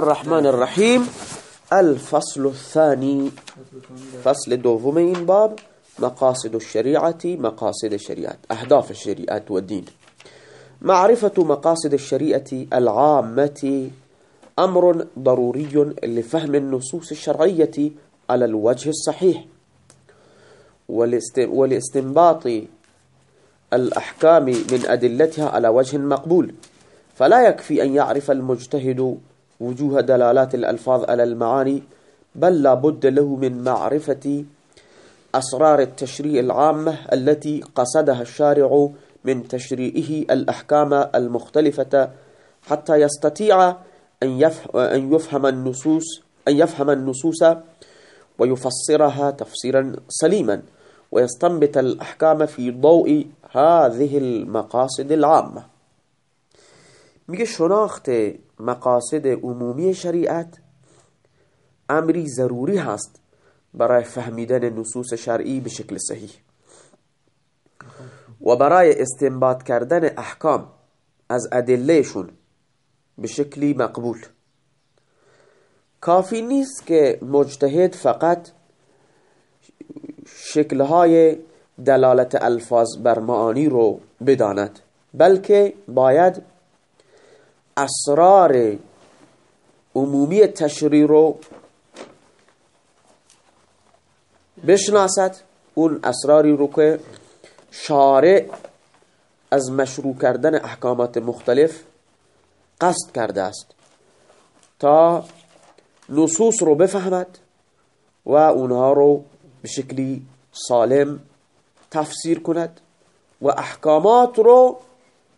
الرحمن الرحیم الفصل الثاني. فصل این باب. مقاصد الشريعة مقاصد الشريعة. أهداف الشريعة والدين. معرفة مقاصد الشريعة العامة أمر ضروري لفهم النصوص الشرعية على الوجه الصحيح. والاستنباط الأحكام من أدلتها على وجه مقبول. فلا يكفي أن يعرف المجتهد وجوه دلالات الألفاظ على المعاني بل لا بد له من معرفة أسرار التشريع العامة التي قصدها الشارع من تشريعه الأحكام المختلفة حتى يستطيع أن يفهم النصوص أن يفهم النصوص ويفسرها تفسيرا سليما ويستنبط الأحكام في ضوء هذه المقاصد العامة. میگه شناخت مقاصد عمومی شریعت امری ضروری هست برای فهمیدن نصوص شرعی به شکل صحیح. و برای استنباط کردن احکام از ادلهشون به شکلی مقبول. کافی نیست که مجتهد فقط شکلهای دلالت الفاظ بر معانی رو بداند بلکه باید اسرار عمومی تشریع رو بشناسد. اون اسراری رو که شارع از مشروع کردن احکامات مختلف قصد کرده است تا نصوص رو بفهمد و اونها رو به شکلی سالم تفسیر کند و احکامات رو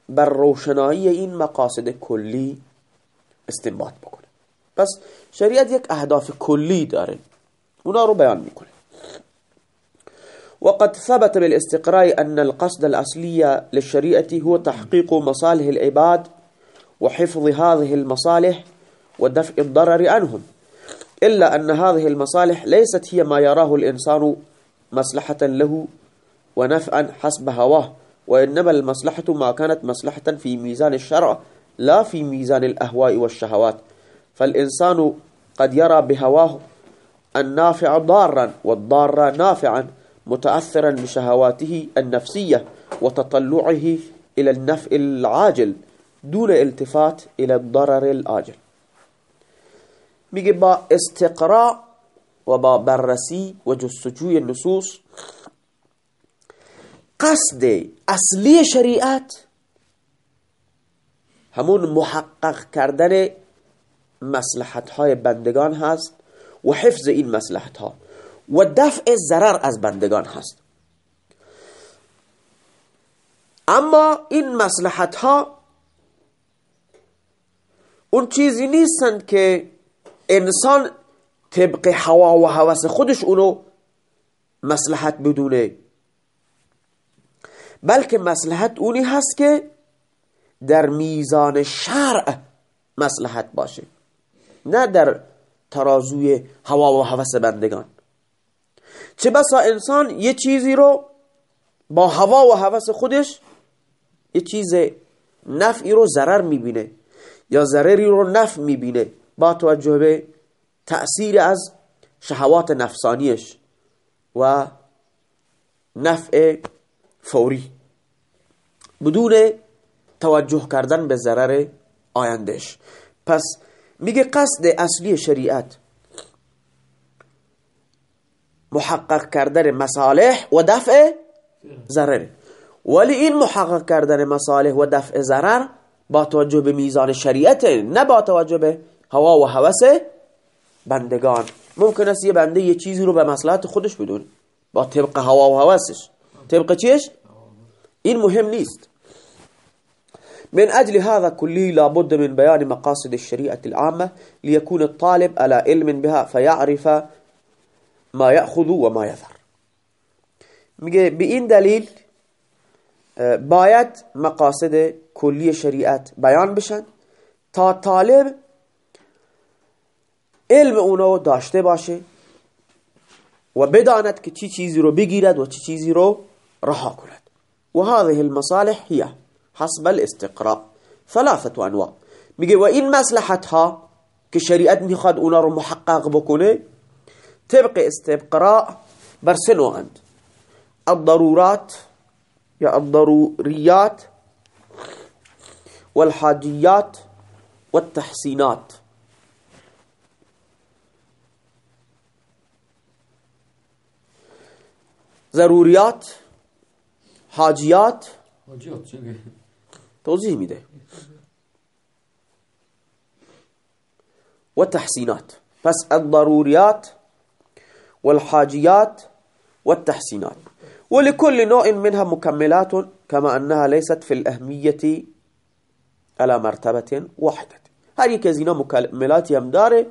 بر روشنایی این مقاصد کلی استنباط بکنه. پس شریعت یک اهداف کلی داره. اونا رو بیان میکنه. وقد ثبت بالاستقراء أن القصد الأصلي للشريعة هو تحقيق مصالح العباد وحفظ هذه المصالح ودفع الضرر عنهم. إلا أن هذه المصالح ليست هي ما يراه الإنسان مصلحة له ونفعا حسب هواه. وإنما المصلحة ما كانت مصلحة في ميزان الشرع لا في ميزان الأهواء والشهوات. فالإنسان قد يرى بهواه النافع ضارا والضار نافعا متأثرا بشهواته النفسية وتطلعه إلى النفع العاجل دون التفات إلى الضرر الآجل. میگه با استقراء و با بررسی و قصد اصلی شریعت همون محقق کردن مسلحت های بندگان هست و حفظ این مسلحت ها و دفع ضرر از بندگان هست. اما این مسلحت ها اون چیزی نیستند که انسان طبق هوا و هوس خودش اونو مسلحت بدونه. بلکه مسلحت اونی هست که در میزان شرع مسلحت باشه نه در ترازوی هوا و هوس بندگان. چه بسا انسان یه چیزی رو با هوا و هوس خودش یه چیز نفعی رو ضرر می‌بینه یا ضرری رو نفع می‌بینه با توجه به تأثیر از شهوات نفسانیش و نفع فوری. بدون توجه کردن به ضرر آیندهش پس میگه قصد اصلی شریعت محقق کردن مصالح و دفع ضرر. ولی این محقق کردن مصالح و دفع ضرر با توجه به میزان شریعت نه با توجه به هوا و هوس بندگان. ممکن است یه بنده یه چیزی رو به مصلحت خودش بدون با طبق هوا و هوسش. طبق چیش؟ این مهم نیست. من أجل هذا كله لابد من بيان مقاصد الشريعة العامة ليكون الطالب على علم بها فيعرف ما يأخذ وما يذر. میگه به این دلیل باید مقاصد کلی شریعت بیان بشن تا طالب علم اونو داشته باشه و بداند که چی چیزی رو بگیرد و چی چیزی رو رها کند. و هذه المصالح هي حسب الاستقراء ثلاثة انواع میگه و این مصلحت ها که شریعت میخواد أونا رو محقق بکنه طبق استقراء بر سه الضرورات یا الضروریات والحاجيات والتحسينات. ضروریات حاجیات توضیح میده. و تحسینات. پس الضروریات والحاجيات والتحسينات ولكل نوع منها مكملات كما أنها ليست في الأهمية على مرتبة واحدة. هر یک از اینا مکملاتی هم داره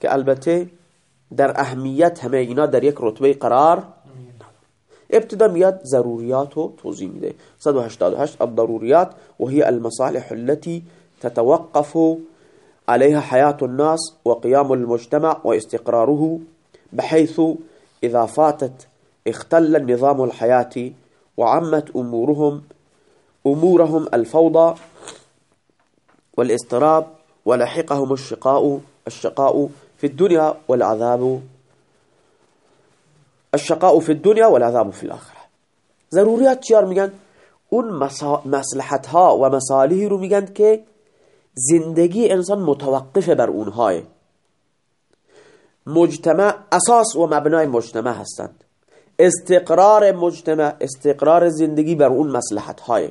که البته در اهمیت همه اینا در یک رتبه قرار ابتدا میاد ضروریات رو توضیح میده. 188 الضروريات وهي المصالح التي تتوقف عليها حياة الناس وقيام المجتمع واستقراره بحيث إذا فاتت اختل نظام الحياة وعمت أمورهم أمورهم الفوضى والاضطراب ولحقهم الشقاء الشقاء في الدنيا والعذاب الشقاء في الدنيا والعذاب في الآخرة. ضروریات چیار میگن؟ اون مصلحت ها و مصالحی رو میگن که زندگی انسان متوقف بر اونهای. مجتمع اساس و مبنای مجتمع هستند. استقرار مجتمع استقرار زندگی بر اون مصلحت های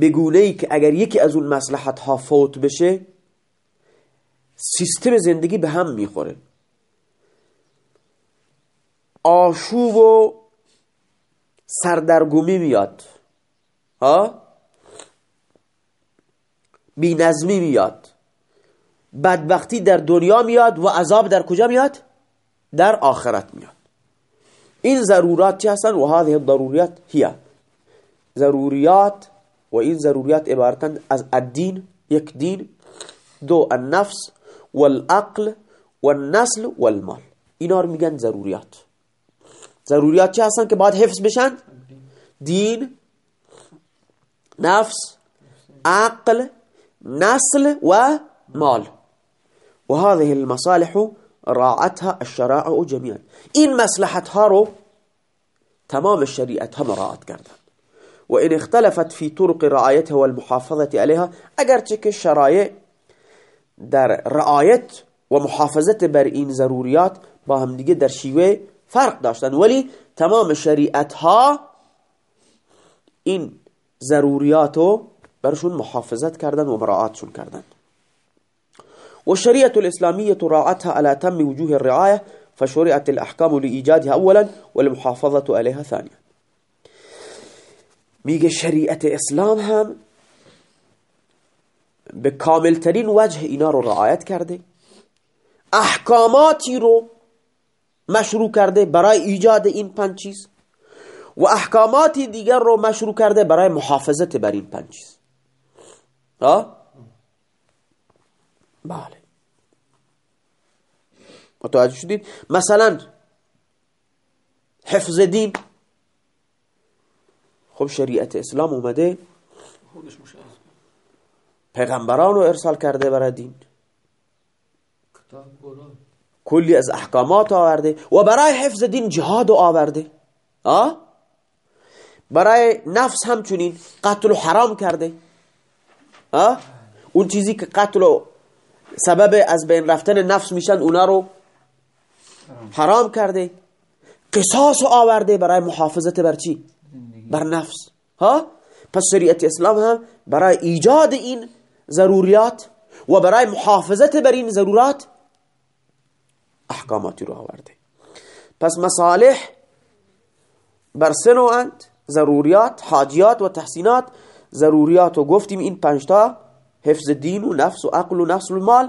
بگونه ای که اگر یکی از اون مصلحت ها فوت بشه سیستم زندگی به هم می‌خوره. آشوب و سردرگمی میاد. ها؟ بی نظمی میاد. بدبختی در دنیا میاد و عذاب در کجا میاد؟ در آخرت میاد. این ضرورات چه هستن؟ و هذه الضروریات هي ضروریات و این ضروریات عبارتند از الدین یک دین دو النفس والعقل والنسل والمال اینا رو میگن ضروریات. ضروریات چه هستن که باید حفظ بشن؟ دین نفس عقل نسل و مال. و هذه المصالح راعتها الشرائع جميعا. این مصلحت ها رو تمام الشریعت ها مراعات کردن. و این اختلفت فی طرق رعایته و المحافظت علیها. اگرچه که شرایع در رعایت و محافظت بر این ضروریات با هم دیگه در شیوه فرق داشتن. ولی تمام شریعت ها این ضروریات رو برشون محافظت کردن و مراعاتشون کردن. والشريعة الإسلامية راعتها على تم وجوه الرعاية فشرعت الأحكام لإيجادها أولا والمحافظة عليها ثانيا میگه شریعت اسلام هم به کاملترین وجه اینا رو رعایت کرده. احکاماتی رو مشروع کرده برای ایجاد این پنج چیز و احکاماتی دیگر رو مشروع کرده برای محافظت بر این پنج چیز. ها؟ بله. متوجه شدید؟ مثلا حفظ دین. خب شریعت اسلام اومده. پیغمبران رو ارسال کرده برای دین. کلی از احکامات آورده و برای حفظ دین جهاد آورده آه؟ برای نفس همچنین قتل و حرام کرده آه؟ اون چیزی که قتل و سبب از بین رفتن نفس میشن اونا رو حرام کرده قصاص آورده برای محافظت بر چی؟ بر نفس ها؟ پس شریعت اسلام هم برای ایجاد این ضروریات و برای محافظت بر این ضرورات احکاماتی رو آورده پس مصالح بر سنوند ضروریات حاجیات و تحسینات. ضروریات و گفتیم این پنجتا حفظ دین و نفس و عقل و نفس و مال.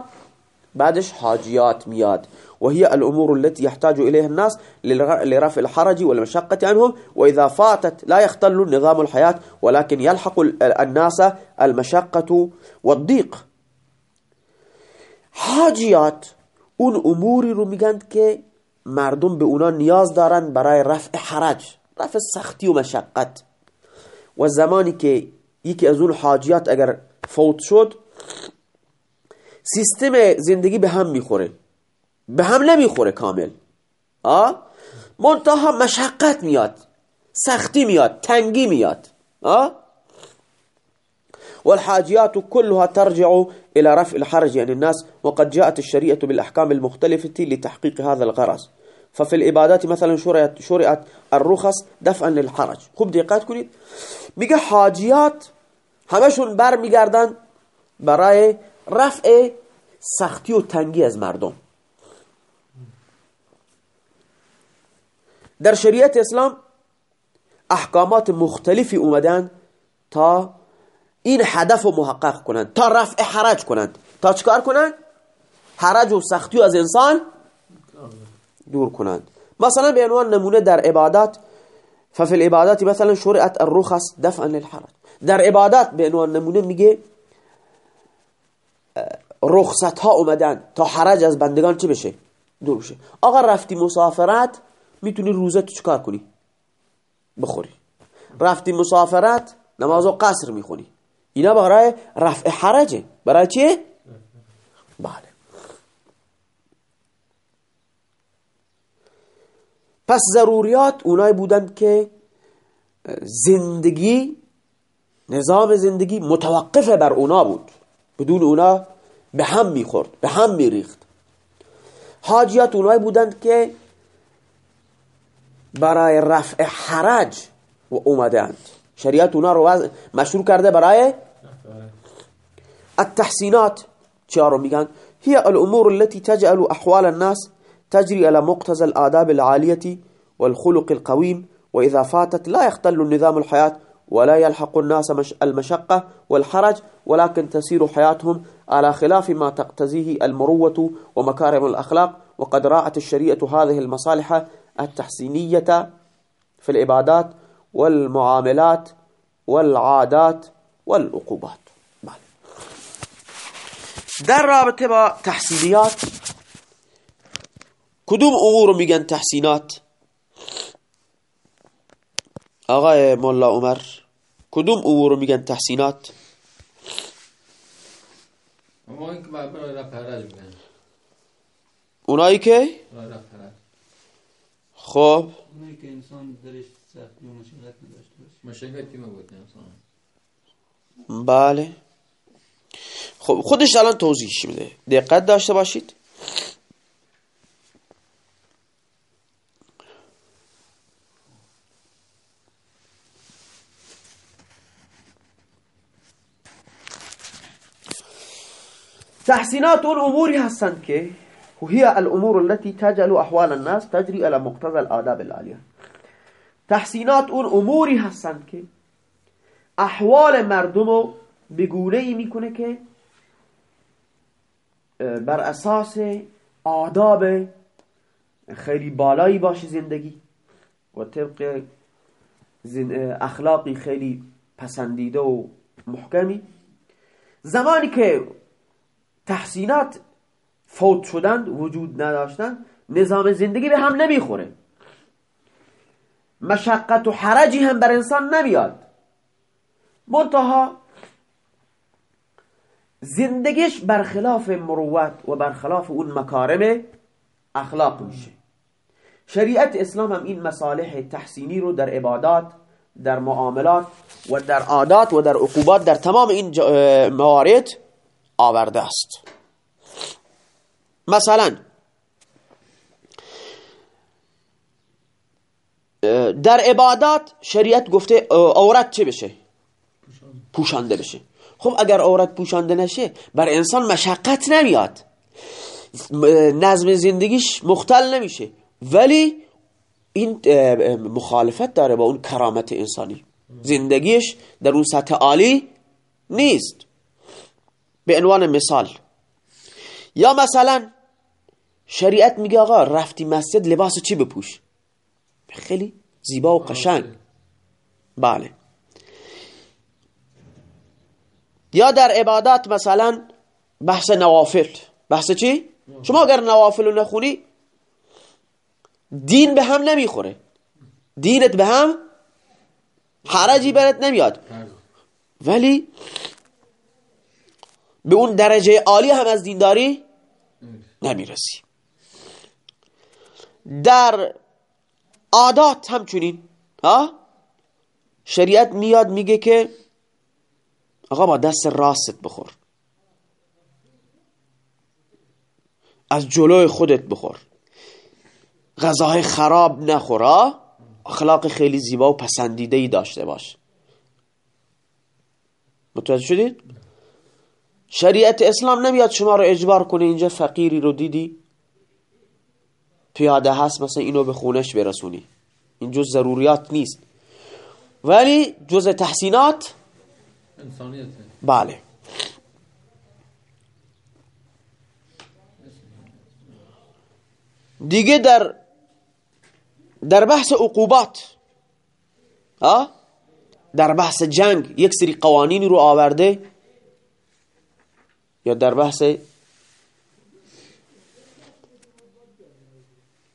بعدش حاجيات مياد وهي الأمور التي يحتاج إليها الناس لرفع الحرج والمشقة عنهم. وإذا فاتت لا يختل نظام الحياة ولكن يلحق الناس المشقة والضيق. حاجيات اون اموری رو میگن که مردم به اونا نیاز دارن برای رفع حرج رفع سختی و مشقت. و زمانی که یکی از اون حاجیات اگر فوت شد سیستم زندگی به هم می‌خوره. به هم نمی‌خوره کامل. آه منتها مشقت میاد سختی میاد تنگی میاد. آه والحاجيات كلها ترجع إلى رفع الحرج عن الناس وقد جاءت الشريعة بالأحكام المختلفة لتحقيق هذا الغرض. ففي العبادات مثلا شرعت, شرعت الرخص دفعا للحرج. خوب دقت کنید میگه حاجیات همشون بر میگردن برای رفع سختی و تنگی از مردم. در شریعت اسلام احکامات مختلفی اومدن تا این هدف رو محقق کنند تا رفع حرج کنند. تا چکار کنند؟ حرج و سختی از انسان دور کنند. مثلا به عنوان نمونه در عبادات ففي العبادات مثلا شرعت الرخص دفعا للحرج. در عبادات به عنوان نمونه میگه رخصت ها اومدن تا حرج از بندگان چه بشه؟ دور بشه. آقا رفتی مسافرت می‌تونی روزه تو چکار کنی؟ بخوری. رفتی مسافرت نمازو قصر می‌خونی. اینا برای رفع حرجه برای چیه؟ بله. پس ضروریات اونایی بودند که زندگی نظام زندگی متوقف بر اونا بود. بدون اونا به هم می‌خورد به هم میریخت. حاجیات اونایی بودند که برای رفع حرج و اومدند. شریعت اونا رو مشروع کرده برای التحسينات چهارم میگن هي الأمور التي تجعل أحوال الناس تجري على مقتضى الآداب العالية والخلق القويم وإذا فاتت لا يختل النظام الحياة ولا يلحق الناس المشقة والحرج ولكن تسير حياتهم على خلاف ما تقتزيه المروة ومكارم الأخلاق وقد راعت الشريعة هذه المصالح التحسينية في العبادات والمعاملات والعادات والعقوبات. در رابطه با تحسینیات کدوم امور رو میگن تحسینات آقای مولا عمر کدوم امور رو میگن تحسینات اونایی که؟ خب. اونایی که انسان درش سختی و مشکلت نداشته باشه. مشکلتی بود انسان؟ بله. خب خودش الان توضیحش میده. دقت داشته باشید. تحسینات اون اموری هستند که هي الامور التي تجعل احوال الناس تجري على مقتضى الاداب العالیه. تحسینات اون اموری هستند که احوال مردم رو بگونه ای می‌کنه که بر اساس آداب خیلی بالایی باشه زندگی و طبق اخلاقی خیلی پسندیده و محکمی. زمانی که تحسینات فوت شدند وجود نداشتند نظام زندگی به هم نمی‌خوره. مشقت و حرجی هم بر انسان نمیاد. منتها زندگیش برخلاف مروت و برخلاف اون مکارم اخلاق میشه. شریعت اسلام هم این مصالح تحسینی رو در عبادات در معاملات و در عادات و در عقوبات در تمام این موارد آورده است. مثلا در عبادات شریعت گفته عورت چه بشه؟ پوشانده بشه. خب اگر عورت پوشانده نشه بر انسان مشقت نمیاد. نظم زندگیش مختل نمیشه. ولی این مخالفت داره با اون کرامت انسانی. زندگیش در اون سطح عالی نیست. به عنوان مثال یا مثلا شریعت میگه آقا رفتی مسجد لباس چی بپوش؟ خیلی زیبا و قشنگ. بله. یا در عبادات مثلا بحث نوافل. بحث چی؟ شما اگر نوافل رو نخونی دین به هم نمی‌خوره. دینت به هم حرجی برات نمیاد. ولی به اون درجه عالی هم از دینداری نمی‌رسی. در عادات همچنین ها؟ شریعت میاد میگه که آقا با دست راست بخور. از جلوی خودت بخور. غذاهای خراب نخور اخلاق خیلی زیبا و پسندیده ای داشته باش. متوجه شدید؟ شریعت اسلام نمیاد شما رو اجبار کنه اینجا فقیری رو دیدی؟ پیاده هست مثلا اینو به خونش برسونی. این جز ضروریات نیست. ولی جز تحسینات انسانیت بله. دیگه در در بحث عقوبات در بحث جنگ یک سری قوانینی رو آورده یا در بحث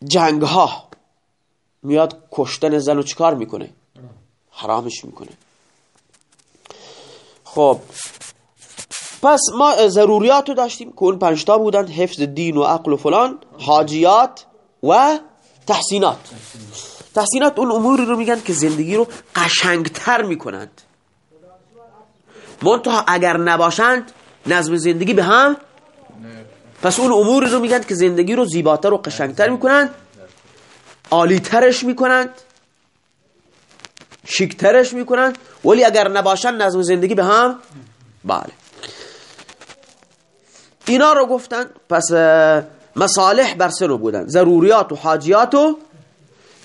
جنگ ها میاد کشتن زن و چیکار می‌کنه؟ حرامش می‌کنه. خب. پس ما ضروریات رو داشتیم که اون پنجتا بودن حفظ دین و عقل و فلان حاجیات و تحسینات. تحسینات اون اموری رو میگن که زندگی رو قشنگتر می‌کنند. منتها اگر نباشند نظم زندگی به هم پس اون اموری رو میگن که زندگی رو زیباتر و قشنگتر می‌کنند عالیترش می‌کنند شیکترش می‌کنند. ولی اگر نباشند نظم زندگی به هم؟ بله. اینا رو گفتن پس مصالح بر سه بودن. ضروریات و حاجیات و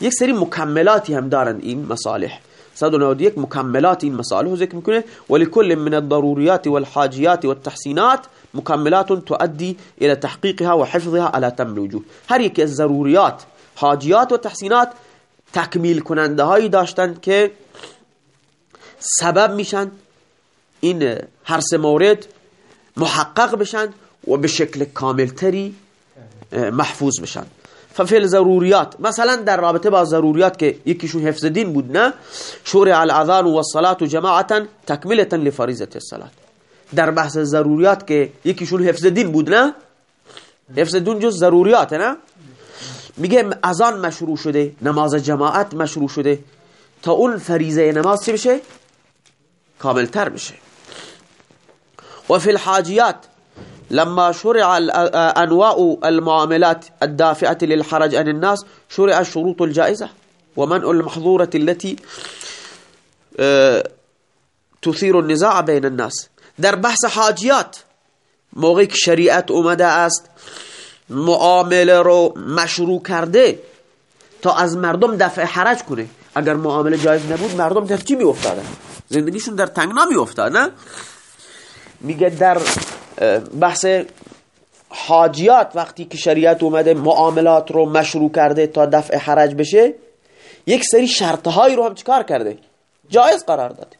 یک سری مکملاتی هم دارند این مصالح. 191 مکملات این مصالح رو ذکر می‌کنه. ولكل من الضروريات والحاجيات والتحسينات مكملات تؤدي الى تحقيقها وحفظها على تم الوجوه هر یک از ضروریات حاجیات و تحسینات تکمیل کننده هایی داشتند که سبب میشن. این هر سه مورد محقق بشن و به شکل کاملتری محفوظ بشن. ففعل ضروریات. مثلا در رابطه با ضروریات که یکیشون حفظ دین بود نه؟ شورع الاذان و الصلاه جماعتا تکملتا لفریضه الصلاه در بحث ضروریات که یکیشون حفظ دین بود نه؟ حفظ دین جز ضروریات نه؟ میگه اذان مشروع شده نماز جماعت مشروع شده. تا اون فریضه نماز چه بشه؟ کاملتر بشه. و فی الحاجیات لما شرع أنواع المعاملات الدافعة للحرج عن الناس شرع الشروط الجائزة ومنع المحظورة التي تثير النزاع بين الناس. در بحث حاجیات موقعی که شریعت اومده است معامله رو مشروع کرده تا از مردم دفع حرج کنه. اگر معامله جایز نبود مردم در می افتادن زندگیشون در تنگنا می افتاد میگه در بحث حاجیات وقتی که شریعت اومده معاملات رو مشروع کرده تا دفع حرج بشه یک سری شرطهایی رو هم چکار کرده؟ جایز قرار داده.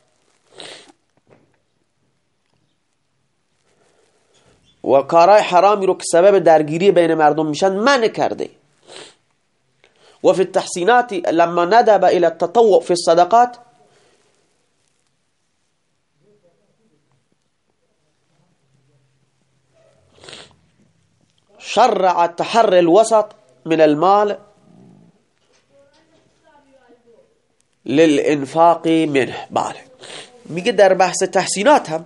و کارهای حرامی رو که سبب درگیری بین مردم میشن منع کرده. و فی التحسینات لما ندب الى التطوع في الصدقات شرع تحر الوسط من المال للإنفاق منه. بله. میگه در بحث تحسینات هم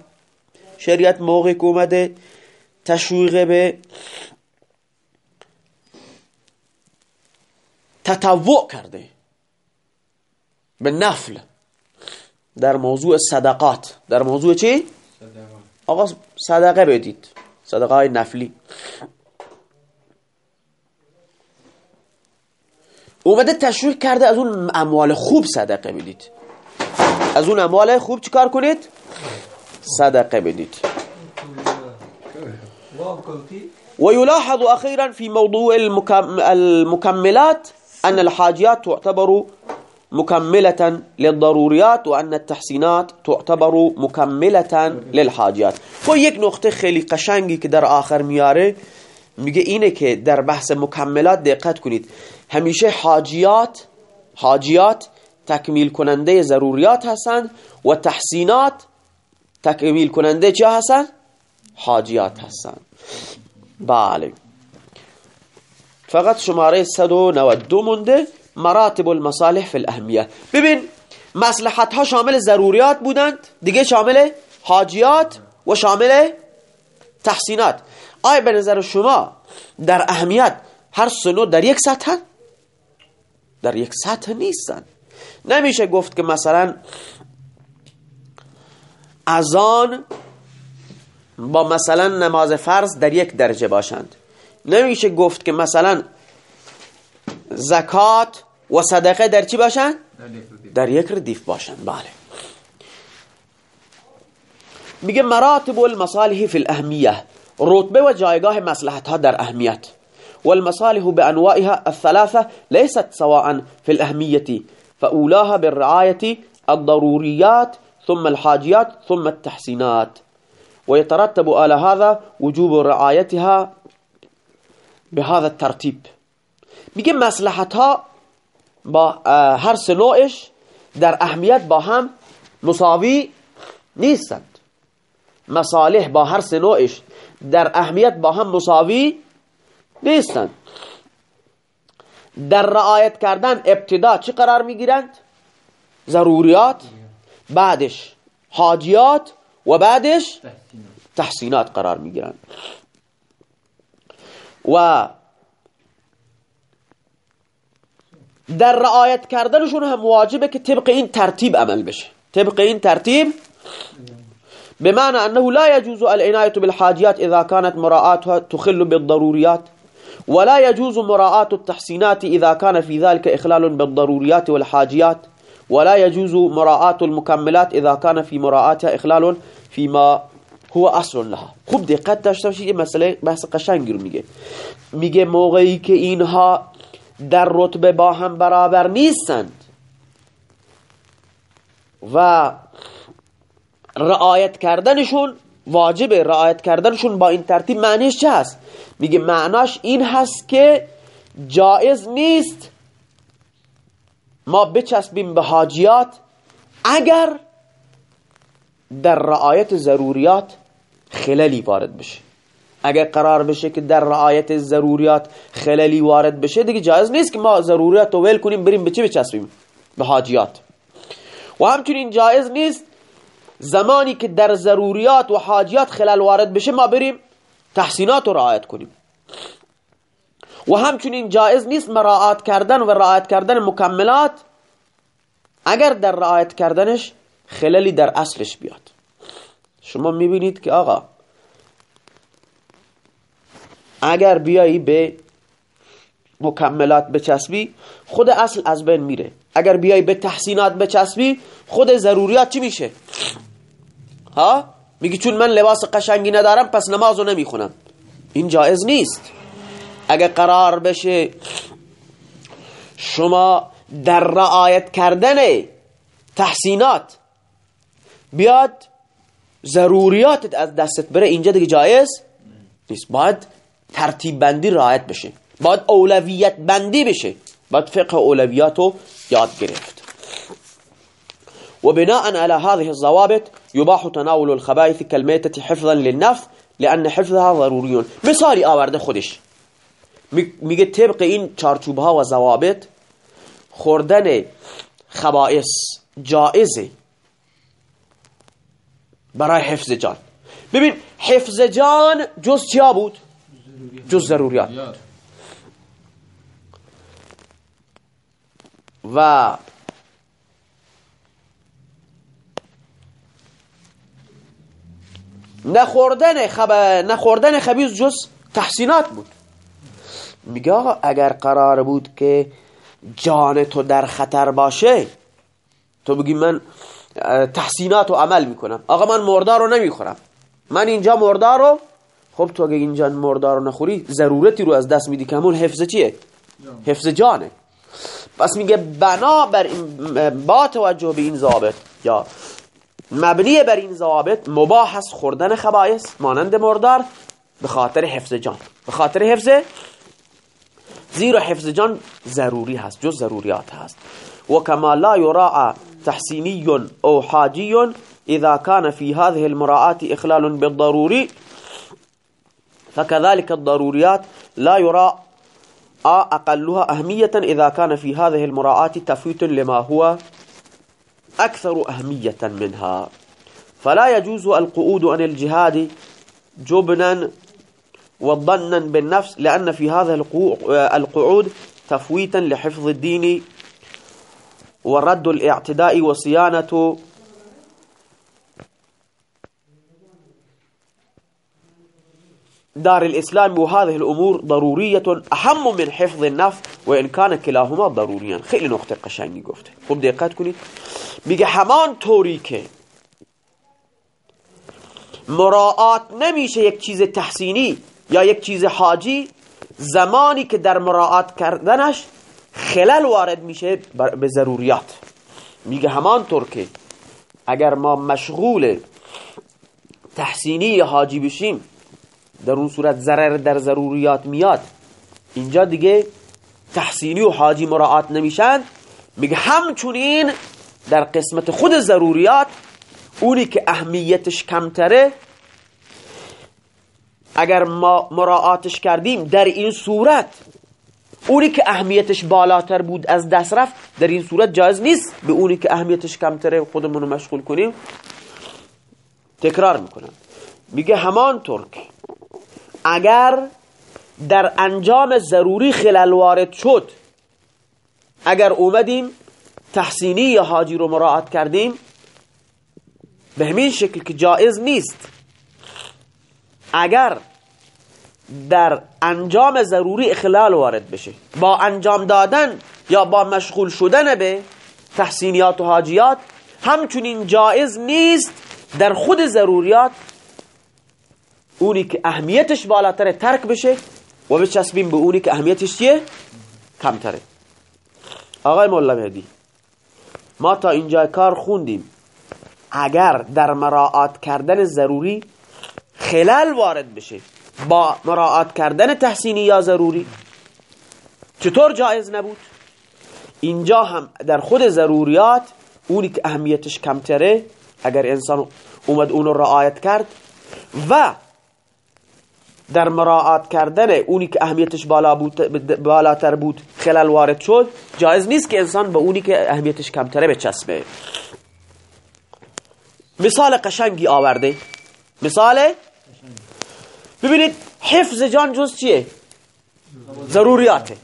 شریعت موقع که اومده تشویق به تطوع کرده به نفل در موضوع صدقات. در موضوع چی؟ آقا صدقه بدید. صدقه های نفلی. اومده تشویق کرده از اون اموال خوب صدقه بدید. از اون اموال خوب چیکار کنید؟ صدقه بدید. ويلاحظ أخيرا في موضوع المكملات أن الحاجيات تعتبر مكملة للضروريات وأن التحسينات تعتبر مكملة للحاجيات. و یک نقطه خیلی قشنگی که در آخر میاره میگه اینه که در بحث مکملات دقت کنید. همیشه حاجیات حاجیات تکمیل کننده ضروریات هستند و تحسینات تکمیل کننده چه هستند؟ حاجیات هستند. بله. فقط شماره 192 مونده مراتب المصالح فی الاهمیه. ببین مصلحت ها شامل ضروریات بودند دیگه شامل حاجیات و شامل تحسینات. آیا به نظر شما در اهمیت هر سنو در یک سطح؟ در یک سطح نیستن. نمیشه گفت که مثلا ازان با مثلا نماز فرض در یک درجه باشند. نمیشه گفت که مثلا زکات و صدقه در چی باشند؟ در یک ردیف. باشند بله. میگه مراتب المصالح فی الاهمیه رتبه و جایگاه مصلحت ها در اهمیت. والمصالح بأنواعها الثلاثة ليست سواء في الأهمية فأولاها بالرعاية الضروريات ثم الحاجيات ثم التحسينات. ويترتب على هذا وجوب رعايتها بهذا الترتيب. میگه مصلحت ها با هر سنوعش در اهمیت با هم مساوی مصالح با هر سنوعش در اهمیت با هم مساوی نیستند در رعایت کردن ابتدا چی قرار می‌گیرند؟ ضروریات بعدش حاجیات و بعدش تحسینات قرار می‌گیرند. و در رعایت کردنشون هم واجبه که طبق این ترتیب عمل بشه. طبق این ترتیب بمعنى أنه لا يجوز العناية بالحاجيات إذا كانت مراعاتها تخل بالضروريات ولا يجوز مراعاة التحسينات إذا كان في ذلك إخلال بالضروريات والحاجيات ولا يجوز مراعاة المكملات إذا كان في مراعاتها إخلال فيما هو أصل لها. خوب دقت داشته باشید یه مسئلة بحث قشنگی رو میگه. میگه موقعی که اینها در رتبه با هم برابر نیستند و رعایت کردنشون واجبه رعایت کردنشون با این ترتیب معنیش چه هست؟ میگه معناش این هست که جایز نیست ما بچسبیم به حاجیات اگر در رعایت ضروریات خللی وارد بشه. اگر قرار بشه که در رعایت ضروریات خللی وارد بشه دیگه جایز نیست که ما ضروریات رو ول کنیم بریم به چی بچسبیم؟ به حاجیات. و همچنین جایز نیست زمانی که در ضروریات و حاجیات خلل وارد بشه ما بریم تحسینات رو رعایت کنیم. و همچنین جایز نیست مراعات کردن و رعایت کردن مکملات اگر در رعایت کردنش خللی در اصلش بیاد. شما می‌بینید که آقا اگر بیایی به مکملات بچسبی خود اصل از بین میره. اگر بیایی به تحسینات بچسبی خود ضروریات چی میشه؟ ها؟ میگی چون من لباس قشنگی ندارم پس نمازو نمی‌خونم. این جایز نیست. اگر قرار بشه شما در رعایت کردن تحسینات بیاد ضروریاتت از دستت بره اینجا دیگه جایز نیست. باید ترتیب بندی رعایت بشه. باید اولویت بندی بشه. باید فقه اولویات رو یاد گرفت. وبناء على هذه الضوابط يباح تناول الخبائث كالميتة حفظا للنفس لأن حفظها ضروري مثالی آورده خودش. میگه طبق این چارچوب ها و ضوابط خوردن خبائث جائزه برای حفظ جان. ببین حفظ جان جز چیا بود؟ جز ضروریات. و نخوردن خب... نخوردن خبیز جز تحسینات بود. میگه آقا اگر قرار بود که جان تو در خطر باشه تو بگی من تحسینات رو عمل می‌کنم. آقا من مردار رو نمی‌خورم. من اینجا مردار رو خب تو اگه اینجا مردار رو نخوری ضرورتی رو از دست میدی که همون حفظ چیه؟ حفظ جانه. پس میگه بنا بر این با توجه به این ضابط یا مبنی بر این ضوابط مباح است خوردن خبایس مانند مردار به خاطر حفظ جان. به خاطر حفظ زیرا حفظ جان ضروری هست جز ضروریات هست. و کما لا یراع تحسینی او حاجی اذا كان في هذه المراعات اخلال بالضروري فكذلك الضروريات لا يراعى أقلها أهمية إذا كان في هذه المراعاة تفويت لما هو أكثر أهمية منها. فلا يجوز القعود عن الجهاد جبنا وظنا بالنفس لأن في هذا القعود تفويتا لحفظ الدين ورد الاعتداء وصيانة دار الإسلام وهذه الأمور ضرورية أهم من حفظ النفس وإن كان كلاهما ضروريا. خیلی نقطه قشنگی گفته. خوب دقت کنید. میگه همان طوری که مراعات نمیشه یک چیز تحسینی یا یک چیز حاجی زمانی که در مراعات کردنش خلل وارد میشه به ضروریات. میگه همان طور که اگر ما مشغول تحسینی حاجی بشیم در اون صورت ضرر در ضروریات میاد. اینجا دیگه تحسینی و حاجی مراعات نمیشن. میگه همچنین در قسمت خود ضروریات اونی که اهمیتش کمتره اگر ما مراعاتش کردیم در این صورت اونی که اهمیتش بالاتر بود از دست رفت در این صورت جایز نیست. به اونی که اهمیتش کمتره خودمون رو مشغول کنیم. تکرار می‌کنم. میگه همان طور که اگر در انجام ضروری خلال وارد شد اگر اومدیم تحسینی یا حاجی رو مراعات کردیم به همین شکل که جائز نیست. اگر در انجام ضروری اخلال وارد بشه با انجام دادن یا با مشغول شدن به تحسینیات و حاجیات همچنین جائز نیست در خود ضروریات اونی که اهمیتش بالاتره ترک بشه و بچسبیم به اونی که اهمیتش چیه؟ کمتره. آقای مولا مهدی ما تا اینجا کار خوندیم. اگر در مراعات کردن ضروری خلال وارد بشه با مراعات کردن تحسینی یا ضروری چطور جایز نبود؟ اینجا هم در خود ضروریات اونی که اهمیتش کمتره اگر انسان اومد اون رو رعایت کرد و در مراعات کردن اونی که اهمیتش بالا بود بالاتر بود خلال وارد شد جایز نیست که انسان به اونی که اهمیتش کمتره بچسبه. مثال قشنگی آورده. مثال؟ ببینید حفظ جان جز چیه؟ ضروریاته.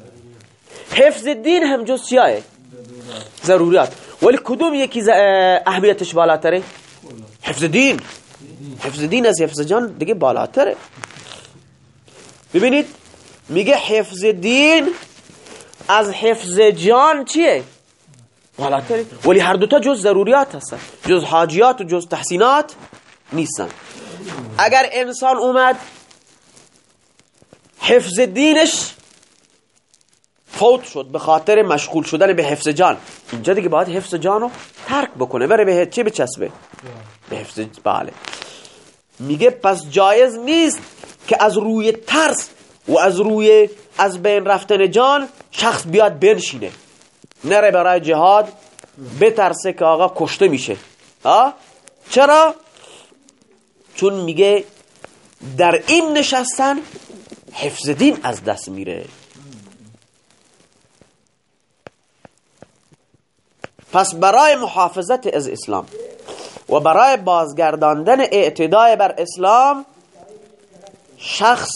حفظ دین هم جز چیه ضروریات. ولی کدوم یکی اهمیتش بالاتره؟ حفظ دین. حفظ دین از حفظ جان دیگه بالاتره. ببینید میگه حفظ دین از حفظ جان چیه؟ بالاتره ولی هر دوتا جز ضروریات هستن. جز حاجیات و جز تحسینات نیستن. اگر انسان اومد حفظ دینش فوت شد به خاطر مشغول شدن به حفظ جان. اینجا دیگه باید حفظ جانو ترک بکنه. بره به چی؟ بچسبه به حفظ بله. میگه پس جایز نیست که از روی ترس و از روی از بین رفتن جان شخص بیاد بنشینه نره برای جهاد بترسه که آقا کشته میشه آه؟ چرا؟ چون میگه در این نشستن حفظ دین از دست میره پس برای محافظت از اسلام و برای بازگرداندن اعتدای بر اسلام شخص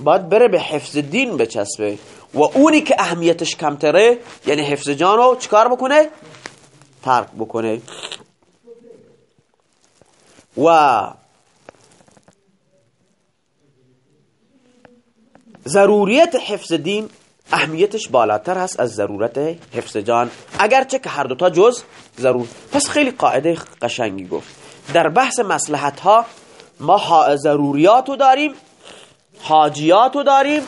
باید بره به حفظ دین بچسبه. و اونی که اهمیتش کمتره یعنی حفظ جانو چکار بکنه؟ ترک بکنه. و ضروریت حفظ دین اهمیتش بالاتر هست از ضرورت حفظ جان. اگرچه که هر دوتا جز ضرور. پس خیلی قاعده قشنگی گفت. در بحث مسلحت ها ما ضروریاتو داریم حاجیاتو داریم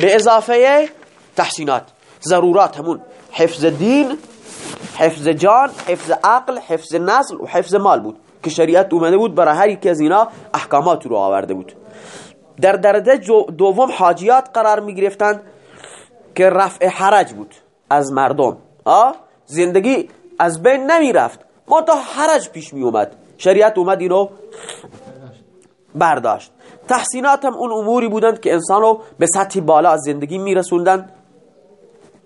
به اضافه تحسینات ضرورات همون حفظ دین حفظ جان حفظ عقل حفظ نسل و حفظ مال بود که شریعت اومده بود برای هر یک از اینا احکامات رو آورده بود. در درجه دوم حاجیات قرار می گرفتند که رفع حرج بود از مردم. آه؟ زندگی از بین نمی رفت ما تا حرج پیش می اومد شریعت اومد اینو برداشت. تحسینات هم اون اموری بودند که انسانو به سطحی بالا از زندگی میرسوندن.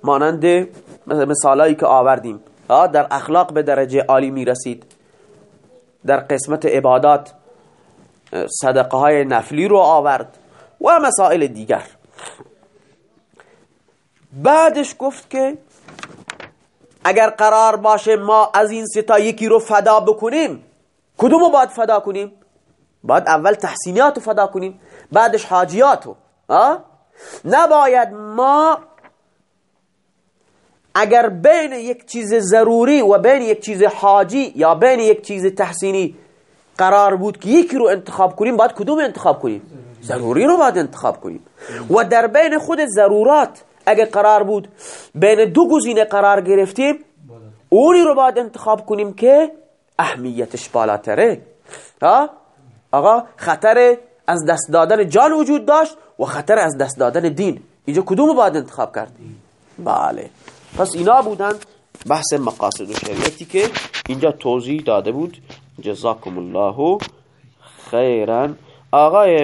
مانند مثالایی که آوردیم. در اخلاق به درجه عالی می‌رسید. در قسمت عبادات صدقه های نفلی رو آورد و مسائل دیگر. بعدش گفت که اگر قرار باشه ما از این ستا یکی رو فدا بکنیم کدوم رو باید فدا کنیم؟ باید اول تحسینیات رو فدا کنیم بعدش حاجیات رو نباید ما اگر بین یک چیز ضروری و بین یک چیز حاجی یا بین یک چیز تحسینی قرار بود که یکی رو انتخاب کنیم باید کدوم انتخاب کنیم؟ ضروری رو باید انتخاب کنیم. و در بین خود ضرورات اگر قرار بود بین دو گزینه قرار گرفتیم اونی رو باید انتخاب کنیم که اهمیتش بالاتره. آقا خطر از دست دادن جان وجود داشت و خطر از دست دادن دین. اینجا کدوم باید انتخاب کردیم بله. پس اینا بودن بحث مقاصد و شریعتی که اینجا توضیح داده بود. جزاکم الله خیرا. آقای